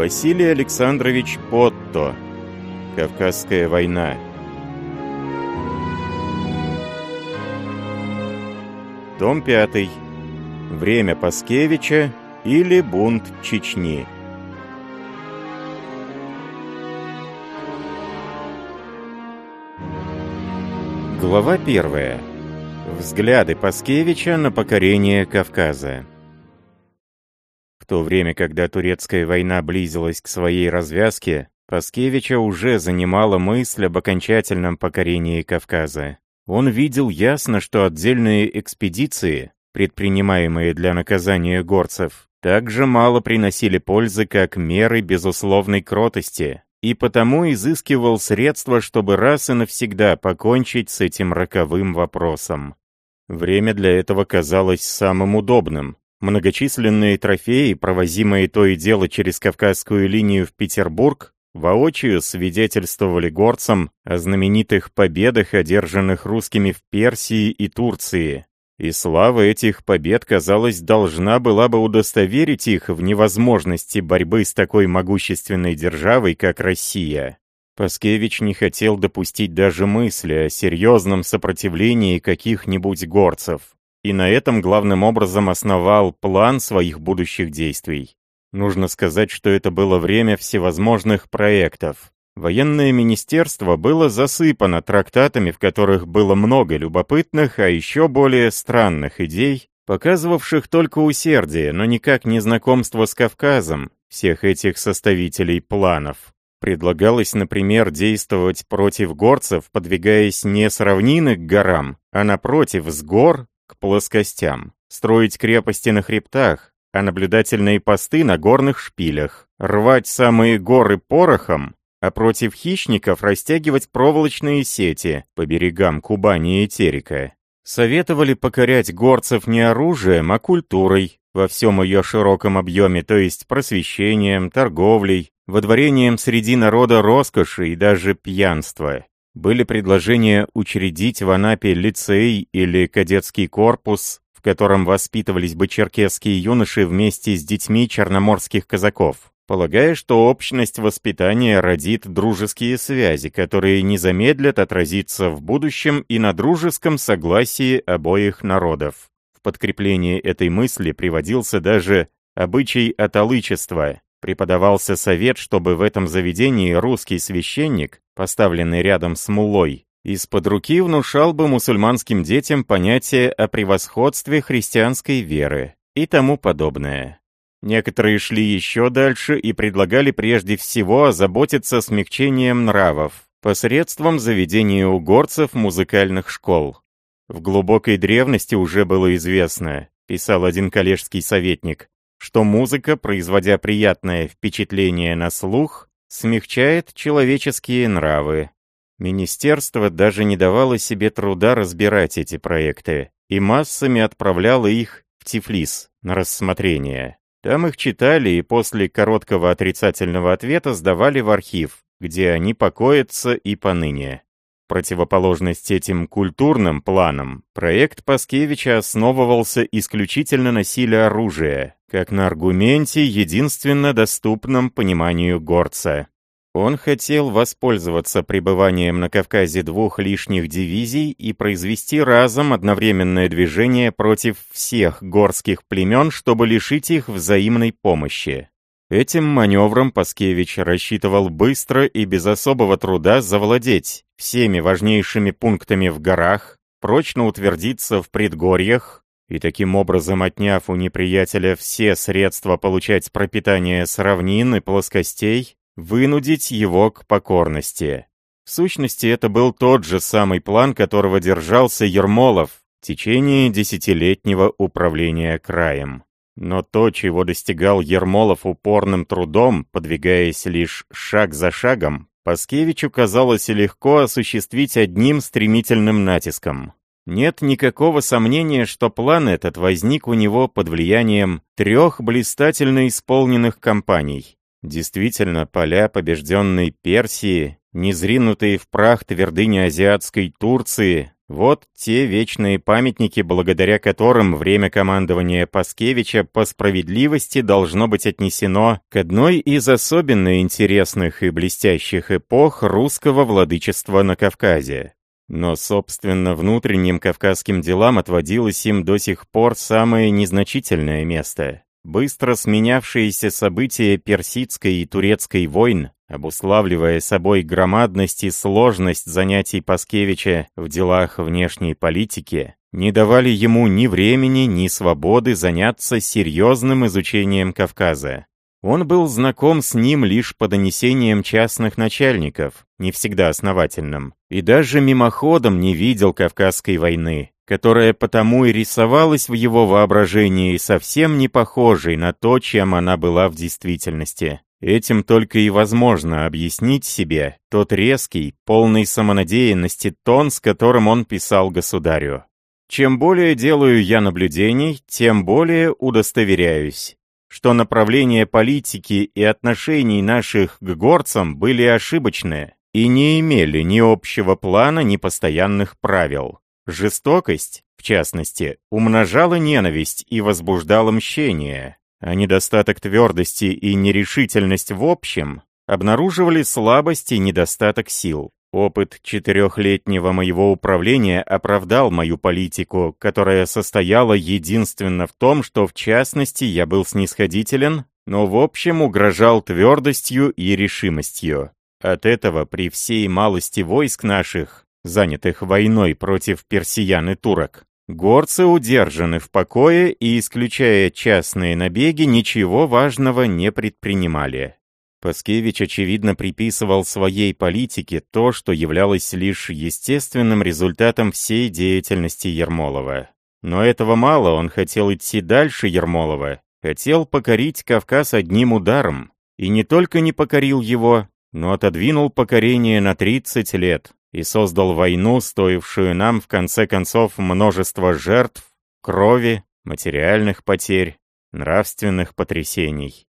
Василий Александрович Потто. Кавказская война. Том 5. Время Паскевича или бунт Чечни. Глава 1. Взгляды Паскевича на покорение Кавказа. То время, когда турецкая война близилась к своей развязке, Паскевича уже занимала мысль об окончательном покорении Кавказа. Он видел ясно, что отдельные экспедиции, предпринимаемые для наказания горцев, также мало приносили пользы, как меры безусловной кротости, и потому изыскивал средства, чтобы раз и навсегда покончить с этим роковым вопросом. Время для этого казалось самым удобным. Многочисленные трофеи, провозимые то и дело через Кавказскую линию в Петербург, воочию свидетельствовали горцам о знаменитых победах, одержанных русскими в Персии и Турции, и слава этих побед, казалось, должна была бы удостоверить их в невозможности борьбы с такой могущественной державой, как Россия. Паскевич не хотел допустить даже мысли о серьезном сопротивлении каких-нибудь горцев, и на этом главным образом основал план своих будущих действий. Нужно сказать, что это было время всевозможных проектов, Военное министерство было засыпано трактатами, в которых было много любопытных, а еще более странных идей, показывавших только усердие, но никак не знакомство с Кавказом, всех этих составителей планов. Предлагалось, например, действовать против горцев, подвигаясь не с равнины к горам, а напротив, с гор к плоскостям, строить крепости на хребтах, а наблюдательные посты на горных шпилях, рвать самые горы порохом, а против хищников растягивать проволочные сети по берегам Кубани и Терека. Советовали покорять горцев не оружием, а культурой во всем ее широком объеме, то есть просвещением, торговлей, водворением среди народа роскоши и даже пьянства. Были предложения учредить в Анапе лицей или кадетский корпус, в котором воспитывались бы черкесские юноши вместе с детьми черноморских казаков полагая, что общность воспитания родит дружеские связи, которые не замедлят отразиться в будущем и на дружеском согласии обоих народов. В подкрепление этой мысли приводился даже обычай аталычества. Преподавался совет, чтобы в этом заведении русский священник, поставленный рядом с мулой, из-под руки внушал бы мусульманским детям понятие о превосходстве христианской веры и тому подобное. Некоторые шли еще дальше и предлагали прежде всего озаботиться смягчением нравов посредством заведения у горцев музыкальных школ. В глубокой древности уже было известно, писал один коллежский советник, что музыка, производя приятное впечатление на слух, смягчает человеческие нравы. Министерство даже не давало себе труда разбирать эти проекты и массами отправляло их в Тифлис на рассмотрение. Там их читали и после короткого отрицательного ответа сдавали в архив, где они покоятся и поныне. Противоположность этим культурным планам, проект Паскевича основывался исключительно на силе оружия, как на аргументе, единственно доступном пониманию горца. Он хотел воспользоваться пребыванием на Кавказе двух лишних дивизий и произвести разом одновременное движение против всех горских племен, чтобы лишить их взаимной помощи. Этим маневром Паскевич рассчитывал быстро и без особого труда завладеть всеми важнейшими пунктами в горах, прочно утвердиться в предгорьях и таким образом, отняв у неприятеля все средства получать пропитание с равнин и плоскостей, вынудить его к покорности. В сущности, это был тот же самый план, которого держался Ермолов в течение десятилетнего управления краем. Но то, чего достигал Ермолов упорным трудом, подвигаясь лишь шаг за шагом, Паскевичу казалось легко осуществить одним стремительным натиском. Нет никакого сомнения, что план этот возник у него под влиянием трех блистательно исполненных кампаний Действительно, поля побежденной Персии, незринутые в прах твердыни азиатской Турции, Вот те вечные памятники, благодаря которым время командования Паскевича по справедливости должно быть отнесено к одной из особенно интересных и блестящих эпох русского владычества на Кавказе. Но, собственно, внутренним кавказским делам отводилось им до сих пор самое незначительное место. Быстро сменявшиеся события персидской и турецкой войн, обуславливая собой громадность и сложность занятий Паскевича в делах внешней политики, не давали ему ни времени, ни свободы заняться серьезным изучением Кавказа. Он был знаком с ним лишь по донесениям частных начальников, не всегда основательным, и даже мимоходом не видел Кавказской войны, которая потому и рисовалась в его воображении совсем не похожей на то, чем она была в действительности. Этим только и возможно объяснить себе тот резкий, полный самонадеянности тон, с которым он писал государю. Чем более делаю я наблюдений, тем более удостоверяюсь что направление политики и отношений наших к горцам были ошибочные и не имели ни общего плана, ни постоянных правил. Жестокость, в частности, умножала ненависть и возбуждала мщение, а недостаток твердости и нерешительность в общем обнаруживали слабость и недостаток сил. Опыт четырехлетнего моего управления оправдал мою политику, которая состояла единственно в том, что в частности я был снисходителен, но в общем угрожал твердостью и решимостью. От этого при всей малости войск наших, занятых войной против персиян и турок, горцы удержаны в покое и, исключая частные набеги, ничего важного не предпринимали. Паскевич, очевидно, приписывал своей политике то, что являлось лишь естественным результатом всей деятельности Ермолова. Но этого мало, он хотел идти дальше Ермолова, хотел покорить Кавказ одним ударом. И не только не покорил его, но отодвинул покорение на 30 лет и создал войну, стоившую нам в конце концов множество жертв, крови, материальных потерь, нравственных потрясений.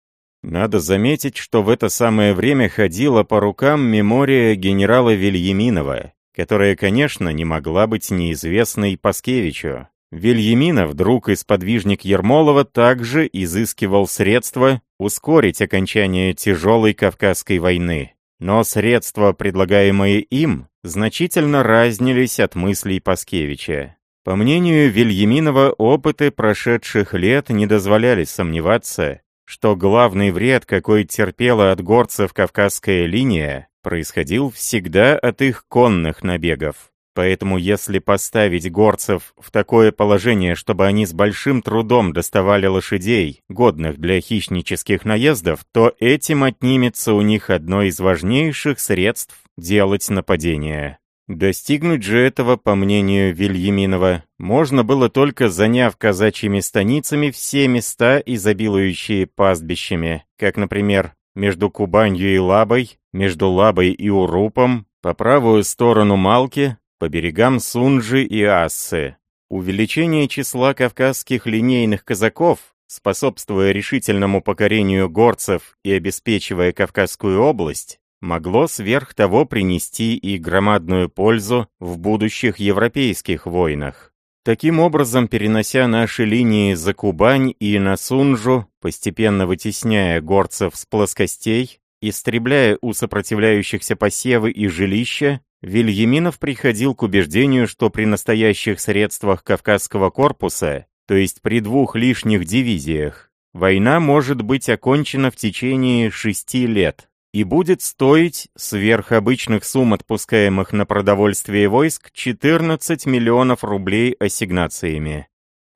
Надо заметить, что в это самое время ходила по рукам мемория генерала Вильяминова, которая, конечно, не могла быть неизвестной Паскевичу. Вильяминов, друг и сподвижник Ермолова, также изыскивал средства ускорить окончание тяжелой Кавказской войны. Но средства, предлагаемые им, значительно разнились от мыслей Паскевича. По мнению Вильяминова, опыты прошедших лет не дозволяли сомневаться, что главный вред, какой терпела от горцев Кавказская линия, происходил всегда от их конных набегов. Поэтому если поставить горцев в такое положение, чтобы они с большим трудом доставали лошадей, годных для хищнических наездов, то этим отнимется у них одно из важнейших средств делать нападения. Достигнуть же этого, по мнению Вильяминова, можно было только заняв казачьими станицами все места, изобилующие пастбищами, как, например, между Кубанью и Лабой, между Лабой и Урупом, по правую сторону Малки, по берегам Сунжи и Ассы. Увеличение числа кавказских линейных казаков, способствуя решительному покорению горцев и обеспечивая Кавказскую область, могло сверх того принести и громадную пользу в будущих европейских войнах. Таким образом, перенося наши линии за Кубань и на Сунжу, постепенно вытесняя горцев с плоскостей, истребляя у сопротивляющихся посевы и жилища, Вильяминов приходил к убеждению, что при настоящих средствах Кавказского корпуса, то есть при двух лишних дивизиях, война может быть окончена в течение шести лет и будет стоить сверх обычных сумм, отпускаемых на продовольствие войск, 14 миллионов рублей ассигнациями.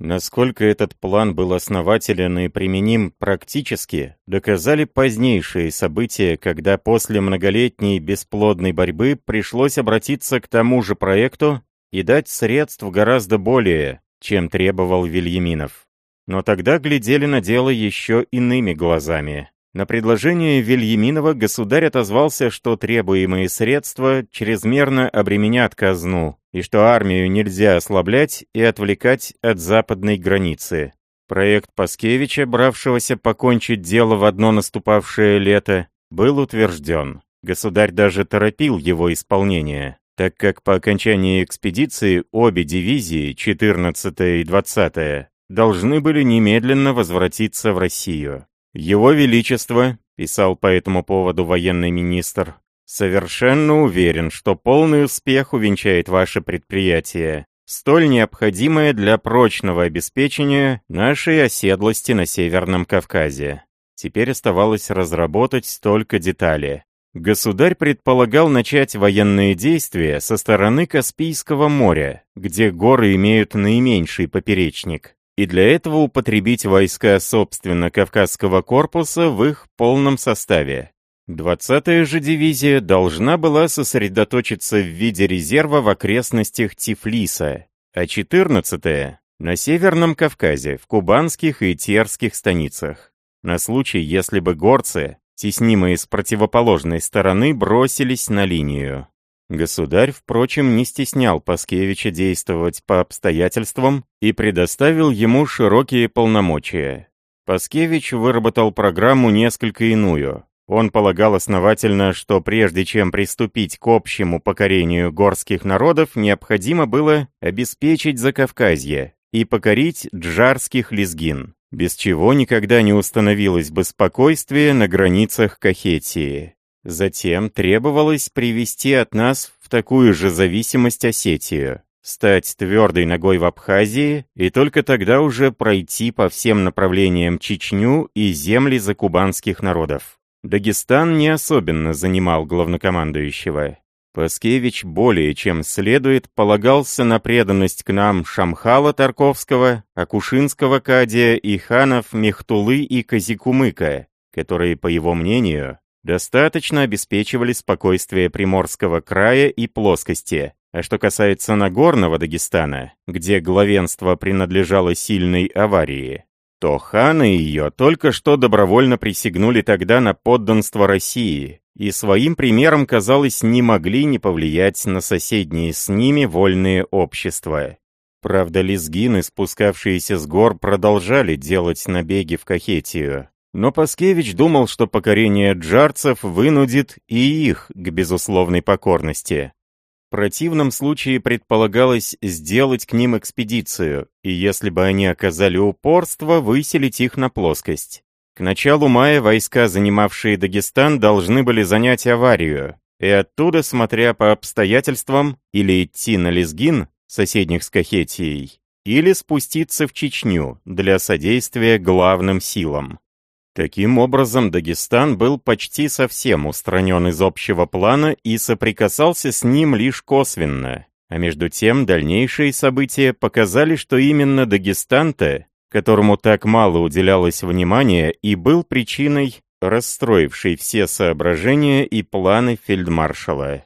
Насколько этот план был основателен и применим практически, доказали позднейшие события, когда после многолетней бесплодной борьбы пришлось обратиться к тому же проекту и дать средств гораздо более, чем требовал Вильяминов. Но тогда глядели на дело еще иными глазами. На предложение Вильяминова государь отозвался, что требуемые средства чрезмерно обременят казну, и что армию нельзя ослаблять и отвлекать от западной границы. Проект Паскевича, бравшегося покончить дело в одно наступавшее лето, был утвержден. Государь даже торопил его исполнение. так как по окончании экспедиции обе дивизии, 14 и 20 должны были немедленно возвратиться в Россию. «Его Величество», — писал по этому поводу военный министр, «совершенно уверен, что полный успех увенчает ваше предприятие, столь необходимое для прочного обеспечения нашей оседлости на Северном Кавказе. Теперь оставалось разработать только детали. Государь предполагал начать военные действия со стороны Каспийского моря, где горы имеют наименьший поперечник, и для этого употребить войска собственно Кавказского корпуса в их полном составе. 20-я же дивизия должна была сосредоточиться в виде резерва в окрестностях Тифлиса, а 14-я — на Северном Кавказе, в кубанских и терских станицах, на случай, если бы горцы теснимые с противоположной стороны, бросились на линию. Государь, впрочем, не стеснял Паскевича действовать по обстоятельствам и предоставил ему широкие полномочия. Паскевич выработал программу несколько иную. Он полагал основательно, что прежде чем приступить к общему покорению горских народов, необходимо было обеспечить Закавказье и покорить джарских лезгин без чего никогда не установилось бы спокойствие на границах Кахетии. Затем требовалось привести от нас в такую же зависимость Осетию, стать твердой ногой в Абхазии и только тогда уже пройти по всем направлениям Чечню и земли закубанских народов. Дагестан не особенно занимал главнокомандующего. Паскевич более чем следует полагался на преданность к нам Шамхала Тарковского, Акушинского Кадия и ханов Мехтулы и Казикумыка, которые, по его мнению, достаточно обеспечивали спокойствие Приморского края и плоскости. А что касается Нагорного Дагестана, где главенство принадлежало сильной аварии, то ханы ее только что добровольно присягнули тогда на подданство России, и своим примером, казалось, не могли не повлиять на соседние с ними вольные общества. Правда, лезгины, спускавшиеся с гор, продолжали делать набеги в Кахетию. Но Паскевич думал, что покорение джарцев вынудит и их к безусловной покорности. В противном случае предполагалось сделать к ним экспедицию, и если бы они оказали упорство, выселить их на плоскость. К началу мая войска, занимавшие Дагестан, должны были занять аварию, и оттуда, смотря по обстоятельствам, или идти на Лезгин, соседних с Кахетией, или спуститься в Чечню для содействия главным силам. Таким образом, Дагестан был почти совсем устранен из общего плана и соприкасался с ним лишь косвенно. А между тем, дальнейшие события показали, что именно Дагестан-то которому так мало уделялось внимания и был причиной, расстроившей все соображения и планы фельдмаршала.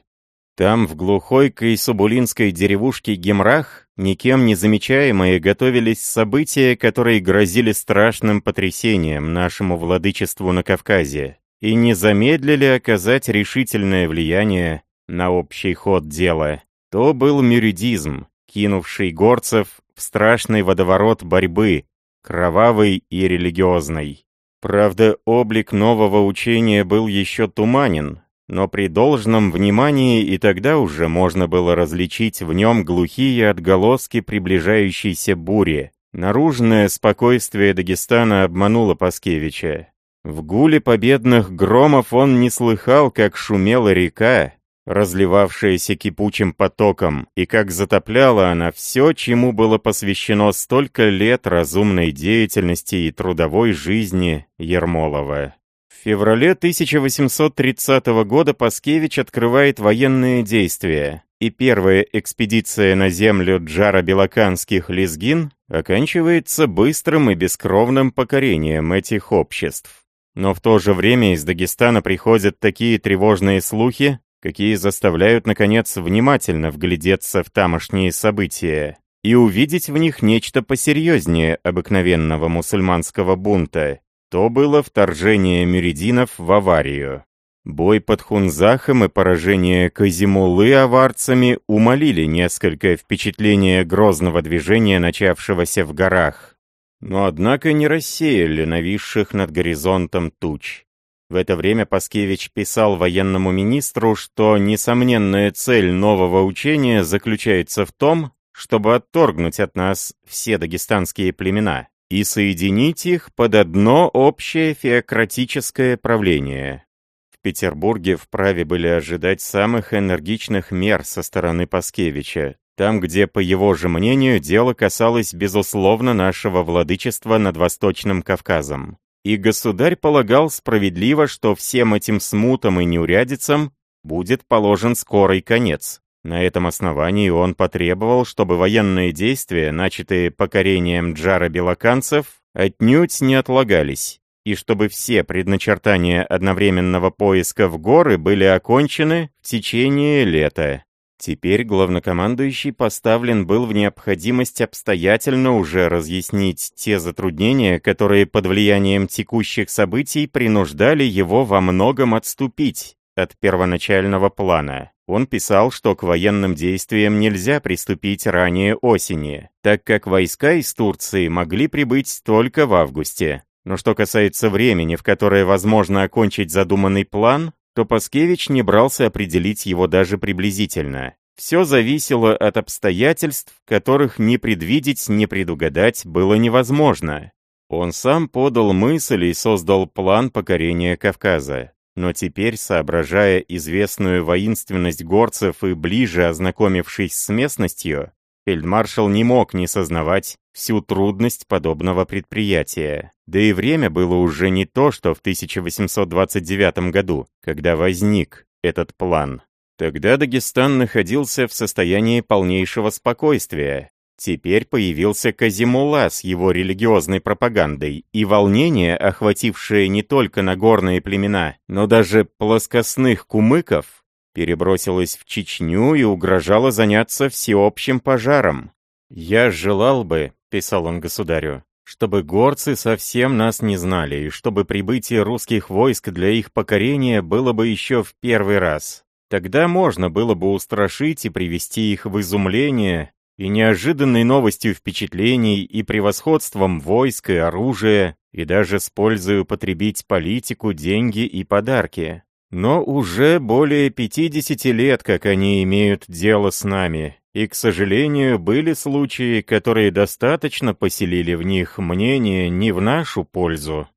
Там, в глухой кайсубулинской деревушке Гемрах, никем не замечаемые готовились события, которые грозили страшным потрясением нашему владычеству на Кавказе и не замедлили оказать решительное влияние на общий ход дела. То был мюридизм, кинувший горцев в страшный водоворот борьбы, кровавой и религиозной. Правда, облик нового учения был еще туманен, но при должном внимании и тогда уже можно было различить в нем глухие отголоски приближающейся бури. Наружное спокойствие Дагестана обмануло Паскевича. В гуле победных громов он не слыхал, как шумела река, разливавшаяся кипучим потоком, и как затопляла она все, чему было посвящено столько лет разумной деятельности и трудовой жизни Ермолова. В феврале 1830 года Паскевич открывает военные действия, и первая экспедиция на землю Джара-Белоканских лезгин оканчивается быстрым и бескровным покорением этих обществ. Но в то же время из Дагестана приходят такие тревожные слухи, какие заставляют, наконец, внимательно вглядеться в тамошние события и увидеть в них нечто посерьезнее обыкновенного мусульманского бунта. То было вторжение мюридинов в аварию. Бой под Хунзахом и поражение Казимулы аварцами умолили несколько впечатления грозного движения, начавшегося в горах. Но однако не рассеяли нависших над горизонтом туч. В это время Паскевич писал военному министру, что несомненная цель нового учения заключается в том, чтобы отторгнуть от нас все дагестанские племена и соединить их под одно общее феократическое правление. В Петербурге вправе были ожидать самых энергичных мер со стороны Паскевича, там, где, по его же мнению, дело касалось, безусловно, нашего владычества над Восточным Кавказом. И государь полагал справедливо, что всем этим смутам и неурядицам будет положен скорый конец. На этом основании он потребовал, чтобы военные действия, начатые покорением джара белоканцев, отнюдь не отлагались, и чтобы все предначертания одновременного поиска в горы были окончены в течение лета. Теперь главнокомандующий поставлен был в необходимость обстоятельно уже разъяснить те затруднения, которые под влиянием текущих событий принуждали его во многом отступить от первоначального плана. Он писал, что к военным действиям нельзя приступить ранее осени, так как войска из Турции могли прибыть только в августе. Но что касается времени, в которое возможно окончить задуманный план, то Паскевич не брался определить его даже приблизительно. Все зависело от обстоятельств, которых ни предвидеть, ни предугадать было невозможно. Он сам подал мысль и создал план покорения Кавказа. Но теперь, соображая известную воинственность горцев и ближе ознакомившись с местностью, фельдмаршал не мог не сознавать всю трудность подобного предприятия. Да и время было уже не то, что в 1829 году, когда возник этот план. Тогда Дагестан находился в состоянии полнейшего спокойствия. Теперь появился Казимула с его религиозной пропагандой, и волнение, охватившее не только нагорные племена, но даже плоскостных кумыков, перебросилось в Чечню и угрожало заняться всеобщим пожаром. «Я желал бы», — писал он государю, «чтобы горцы совсем нас не знали, и чтобы прибытие русских войск для их покорения было бы еще в первый раз. Тогда можно было бы устрашить и привести их в изумление, и неожиданной новостью впечатлений, и превосходством войск и оружия, и даже с пользой употребить политику, деньги и подарки. Но уже более 50 лет, как они имеют дело с нами, и, к сожалению, были случаи, которые достаточно поселили в них мнение не в нашу пользу.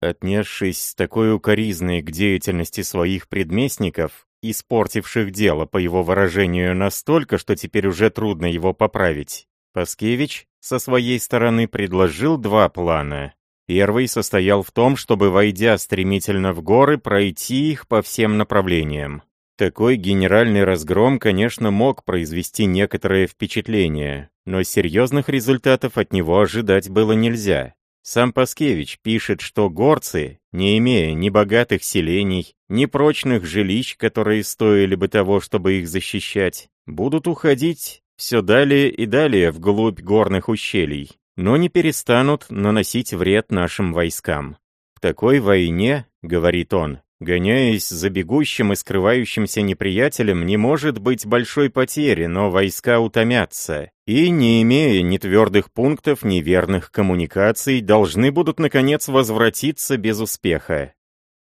Отнесшись с такой укоризной к деятельности своих предместников, испортивших дело, по его выражению, настолько, что теперь уже трудно его поправить, Паскевич со своей стороны предложил два плана. Первый состоял в том, чтобы, войдя стремительно в горы, пройти их по всем направлениям. Такой генеральный разгром, конечно, мог произвести некоторое впечатление, но серьезных результатов от него ожидать было нельзя. Сам Паскевич пишет, что горцы, не имея ни богатых селений, ни прочных жилищ, которые стоили бы того, чтобы их защищать, будут уходить все далее и далее вглубь горных ущелий, но не перестанут наносить вред нашим войскам. В такой войне, говорит он, Гоняясь за бегущим и скрывающимся неприятелем, не может быть большой потери, но войска утомятся. И, не имея ни твердых пунктов, ни верных коммуникаций, должны будут, наконец, возвратиться без успеха.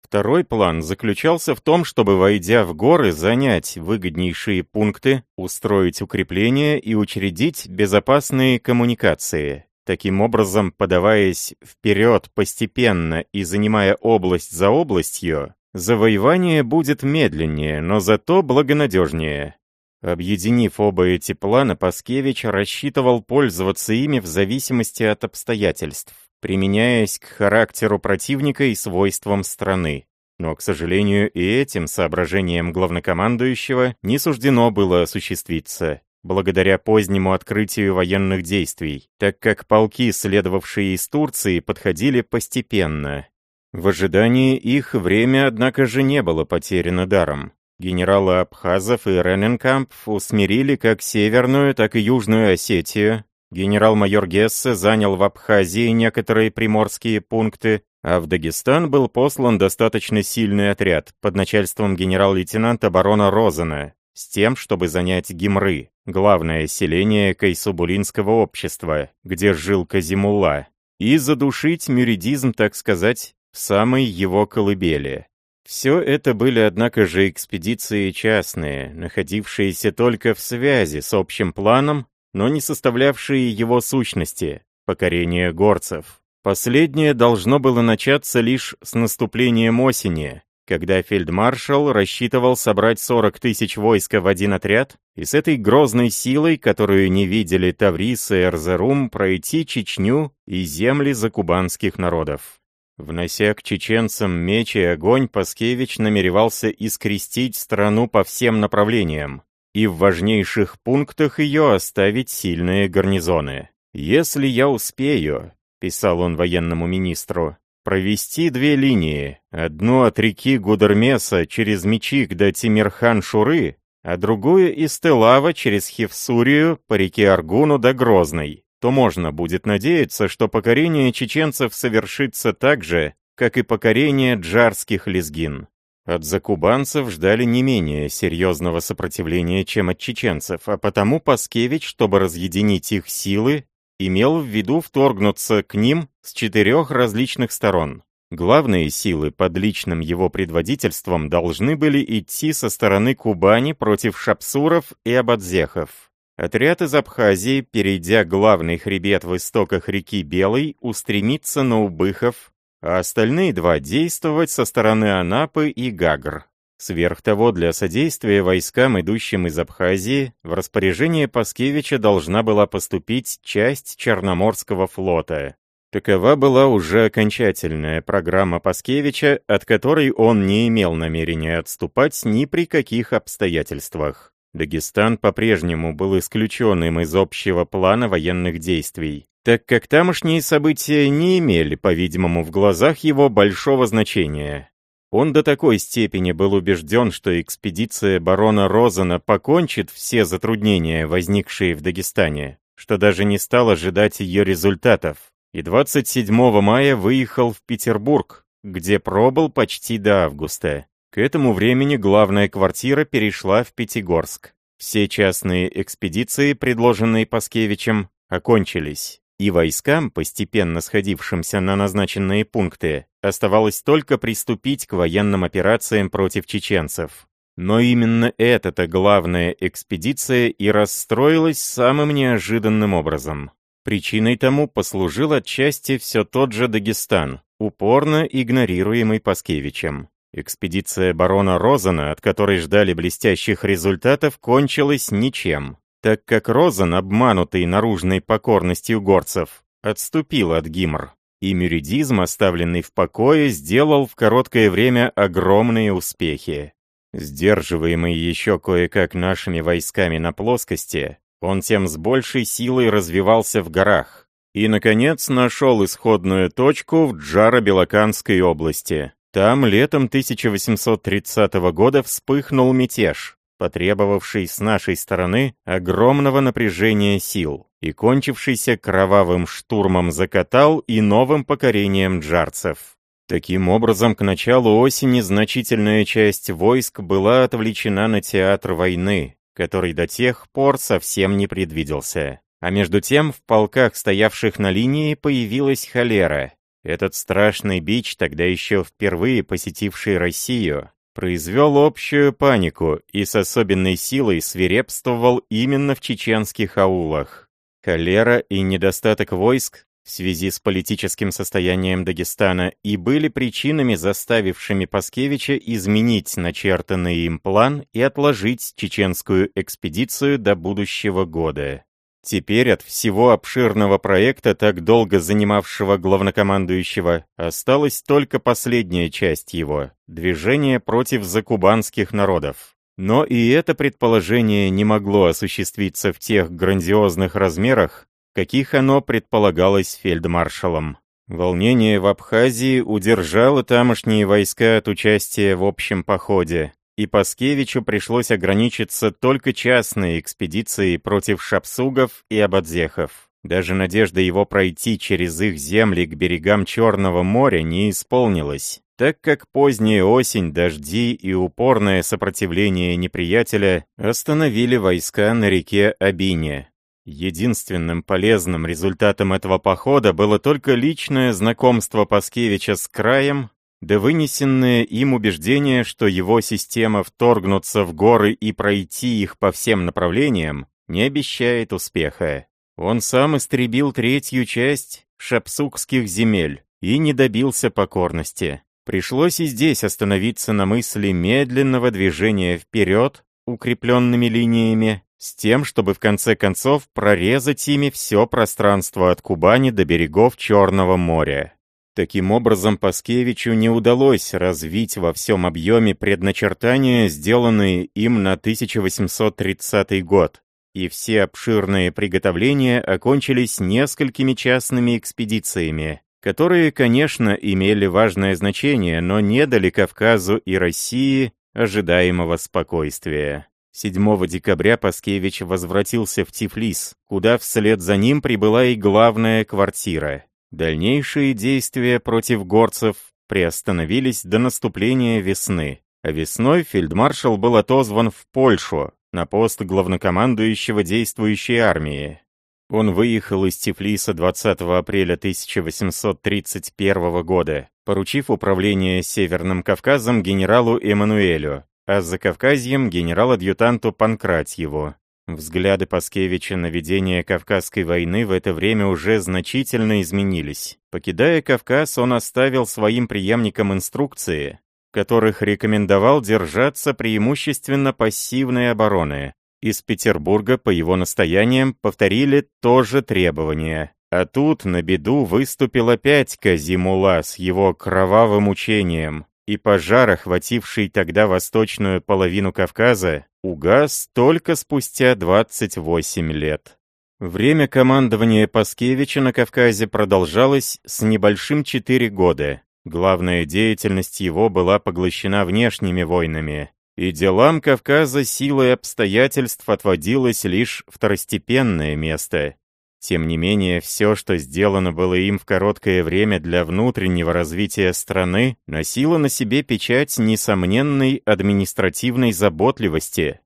Второй план заключался в том, чтобы, войдя в горы, занять выгоднейшие пункты, устроить укрепления и учредить безопасные коммуникации. Таким образом, подаваясь вперед постепенно и занимая область за областью, завоевание будет медленнее, но зато благонадежнее. Объединив оба эти плана, Паскевич рассчитывал пользоваться ими в зависимости от обстоятельств, применяясь к характеру противника и свойствам страны. Но, к сожалению, и этим соображением главнокомандующего не суждено было осуществиться благодаря позднему открытию военных действий, так как полки, следовавшие из Турции, подходили постепенно. В ожидании их время, однако же, не было потеряно даром. Генералы Абхазов и Рененкамп усмирили как Северную, так и Южную Осетию. Генерал-майор Гессе занял в Абхазии некоторые приморские пункты, а в Дагестан был послан достаточно сильный отряд под начальством генерал-лейтенанта барона Розена, с тем, чтобы занять Гимры, главное селение Кайсубулинского общества, где жил Казимулла, и задушить мюридизм, так сказать, в самой его колыбели. Все это были, однако же, экспедиции частные, находившиеся только в связи с общим планом, но не составлявшие его сущности — покорение горцев. Последнее должно было начаться лишь с наступлением осени, когда фельдмаршал рассчитывал собрать 40 тысяч войска в один отряд и с этой грозной силой, которую не видели Таврис и Эрзерум, пройти Чечню и земли закубанских народов. Внося к чеченцам меч и огонь, Паскевич намеревался искрестить страну по всем направлениям и в важнейших пунктах ее оставить сильные гарнизоны. «Если я успею», — писал он военному министру, «провести две линии, одну от реки Гудермеса через Мечик до Тимирхан-Шуры, а другую из Телава через Хевсурию по реке Аргуну до Грозной, то можно будет надеяться, что покорение чеченцев совершится так же, как и покорение джарских лезгин. От закубанцев ждали не менее серьезного сопротивления, чем от чеченцев, а потому Паскевич, чтобы разъединить их силы, имел в виду вторгнуться к ним с четырех различных сторон. Главные силы под личным его предводительством должны были идти со стороны Кубани против шапсуров и абадзехов. Отряд из Абхазии, перейдя главный хребет в истоках реки Белой, устремится на Убыхов, а остальные два действовать со стороны Анапы и Гагр. Сверх того, для содействия войскам, идущим из Абхазии, в распоряжение Паскевича должна была поступить часть Черноморского флота. Такова была уже окончательная программа Паскевича, от которой он не имел намерения отступать ни при каких обстоятельствах. Дагестан по-прежнему был исключенным из общего плана военных действий, так как тамошние события не имели, по-видимому, в глазах его большого значения. Он до такой степени был убежден, что экспедиция барона Розена покончит все затруднения, возникшие в Дагестане, что даже не стал ожидать ее результатов, и 27 мая выехал в Петербург, где пробыл почти до августа. К этому времени главная квартира перешла в Пятигорск. Все частные экспедиции, предложенные Паскевичем, окончились, и войскам, постепенно сходившимся на назначенные пункты, оставалось только приступить к военным операциям против чеченцев. Но именно эта-то главная экспедиция и расстроилась самым неожиданным образом. Причиной тому послужил отчасти все тот же Дагестан, упорно игнорируемый Паскевичем. Экспедиция барона Розена, от которой ждали блестящих результатов, кончилась ничем, так как Розен, обманутый наружной покорностью горцев, отступил от Гимр, и мюридизм, оставленный в покое, сделал в короткое время огромные успехи. Сдерживаемый еще кое-как нашими войсками на плоскости, он тем с большей силой развивался в горах и, наконец, нашел исходную точку в Джаро-Белоканской области, там летом 1830 года вспыхнул мятеж, потребовавший с нашей стороны огромного напряжения сил и кончившийся кровавым штурмом Закатал и новым покорением джарцев. Таким образом, к началу осени значительная часть войск была отвлечена на театр войны, который до тех пор совсем не предвиделся. А между тем в полках, стоявших на линии, появилась холера, этот страшный бич, тогда еще впервые посетивший Россию, произвел общую панику и с особенной силой свирепствовал именно в чеченских аулах. Холера и недостаток войск в связи с политическим состоянием Дагестана и были причинами, заставившими Паскевича изменить начертанный им план и отложить чеченскую экспедицию до будущего года. Теперь от всего обширного проекта, так долго занимавшего главнокомандующего, осталась только последняя часть его — движение против закубанских народов. Но и это предположение не могло осуществиться в тех грандиозных размерах, каких оно предполагалось фельдмаршалом. Волнение в Абхазии удержало тамошние войска от участия в общем походе, и Паскевичу пришлось ограничиться только частной экспедицией против шапсугов и абадзехов. Даже надежда его пройти через их земли к берегам Черного моря не исполнилась, так как поздняя осень, дожди и упорное сопротивление неприятеля остановили войска на реке Абине. Единственным полезным результатом этого похода было только личное знакомство Паскевича с краем, да вынесенное им убеждение, что его система вторгнуться в горы и пройти их по всем направлениям не обещает успеха. Он сам истребил третью часть шапсукских земель и не добился покорности. Пришлось и здесь остановиться на мысли медленного движения вперед, укрепленными линиями, с тем, чтобы в конце концов прорезать ими все пространство от Кубани до берегов Черного моря. Таким образом, Паскевичу не удалось развить во всем объеме предначертания, сделанные им на 1830 год, и все обширные приготовления окончились несколькими частными экспедициями, которые, конечно, имели важное значение, но не дали Кавказу и России ожидаемого спокойствия. 7 декабря Паскевич возвратился в Тифлис, куда вслед за ним прибыла и главная квартира. Дальнейшие действия против горцев приостановились до наступления весны, а весной фельдмаршал был отозван в Польшу на пост главнокомандующего действующей армии. Он выехал из Тифлиса 20 апреля 1831 года, поручив управление Северным Кавказом генералу Эммануэлю, а за Кавказьем генерал-адъютанту Панкратьеву. Взгляды Паскевича на ведение Кавказской войны в это время уже значительно изменились. Покидая Кавказ, он оставил своим преемникам инструкции, которых рекомендовал держаться преимущественно пассивной обороны. Из Петербурга, по его настояниям, повторили то же требование. А тут на беду выступил опять Казимула с его кровавым учением, и пожар, охвативший тогда восточную половину Кавказа, угас только спустя 28 лет. Время командования Паскевича на Кавказе продолжалось с небольшим 4 года. Главная деятельность его была поглощена внешними войнами, и делам Кавказа силой обстоятельств отводилось лишь второстепенное место. Тем не менее, все, что сделано было им в короткое время для внутреннего развития страны, носило на себе печать несомненной административной заботливости.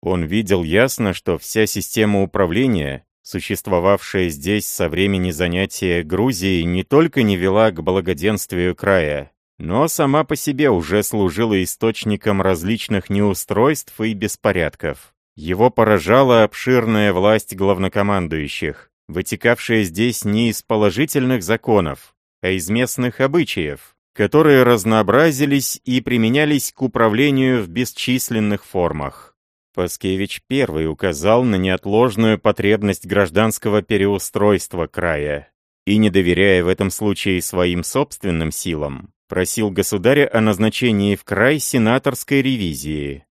Он видел ясно, что вся система управления, существовавшая здесь со времени занятия Грузии, не только не вела к благоденствию края, но сама по себе уже служила источником различных неустройств и беспорядков. Его поражала обширная власть главнокомандующих вытекавшее здесь не из положительных законов, а из местных обычаев, которые разнообразились и применялись к управлению в бесчисленных формах. Паскевич первый указал на неотложную потребность гражданского переустройства края и, не доверяя в этом случае своим собственным силам, просил государя о назначении в край сенаторской ревизии.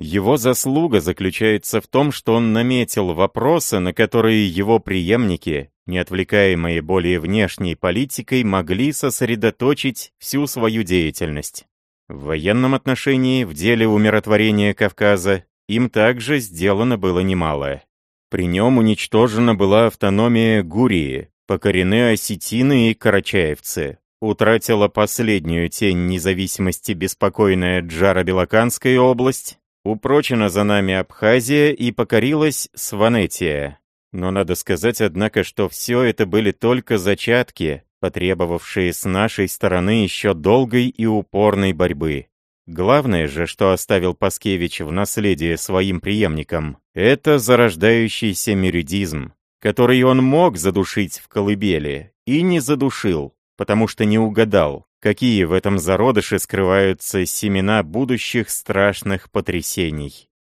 Его заслуга заключается в том, что он наметил вопросы, на которые его преемники, не отвлекаемые более внешней политикой, могли сосредоточить всю свою деятельность. В военном отношении, в деле умиротворения Кавказа, им также сделано было немало. При нем уничтожена была автономия Гурии, покорены осетины и карачаевцы. Утратила последнюю тень независимости беспокойная Джара-Белоканская область, Упрочена за нами Абхазия и покорилась Сванетия. Но надо сказать, однако, что все это были только зачатки, потребовавшие с нашей стороны еще долгой и упорной борьбы. Главное же, что оставил Паскевич в наследие своим преемникам, это зарождающийся меридизм, который он мог задушить в колыбели, и не задушил, потому что не угадал, какие в этом зародыше скрываются семена будущих страшных потрясений.